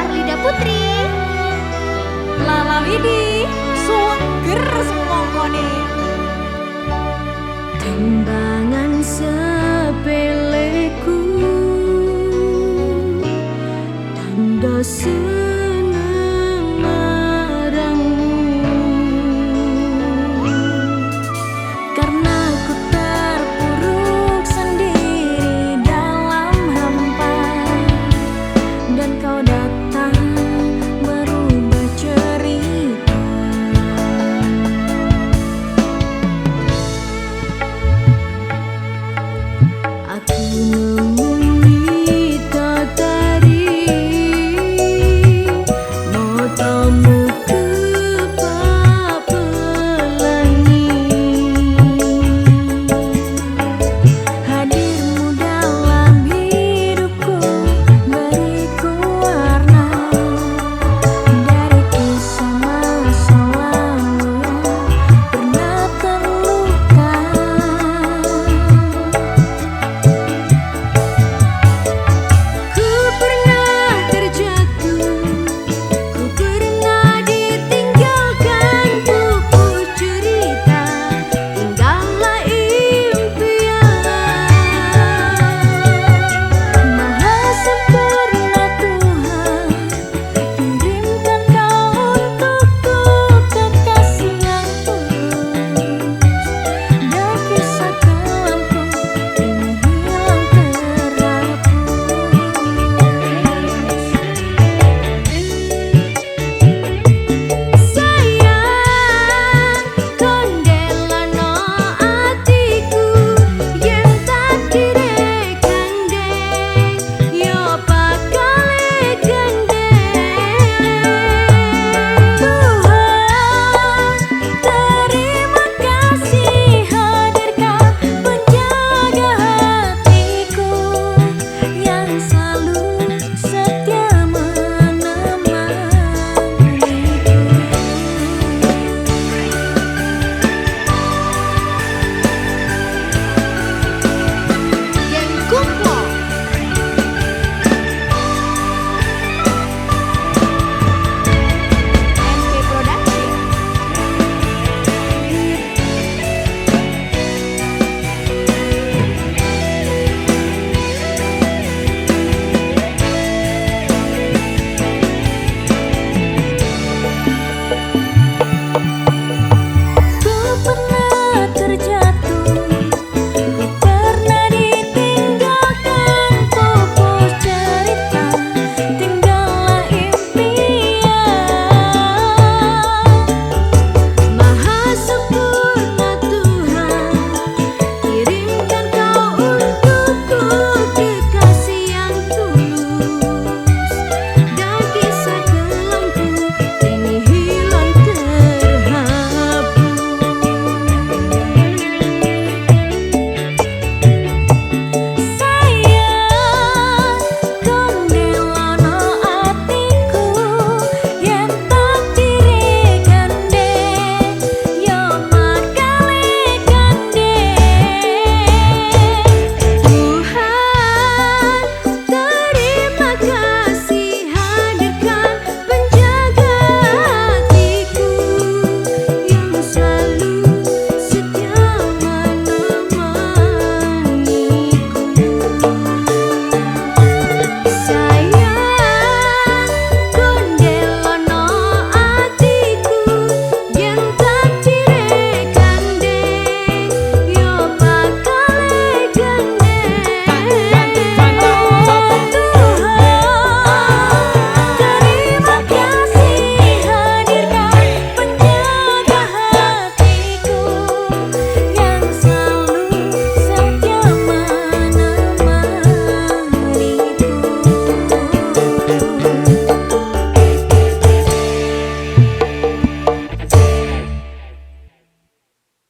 Arlida Putri. Lala Widi. Suweng ger semongkone. Tembangan sepeleku. Tanda sepeleku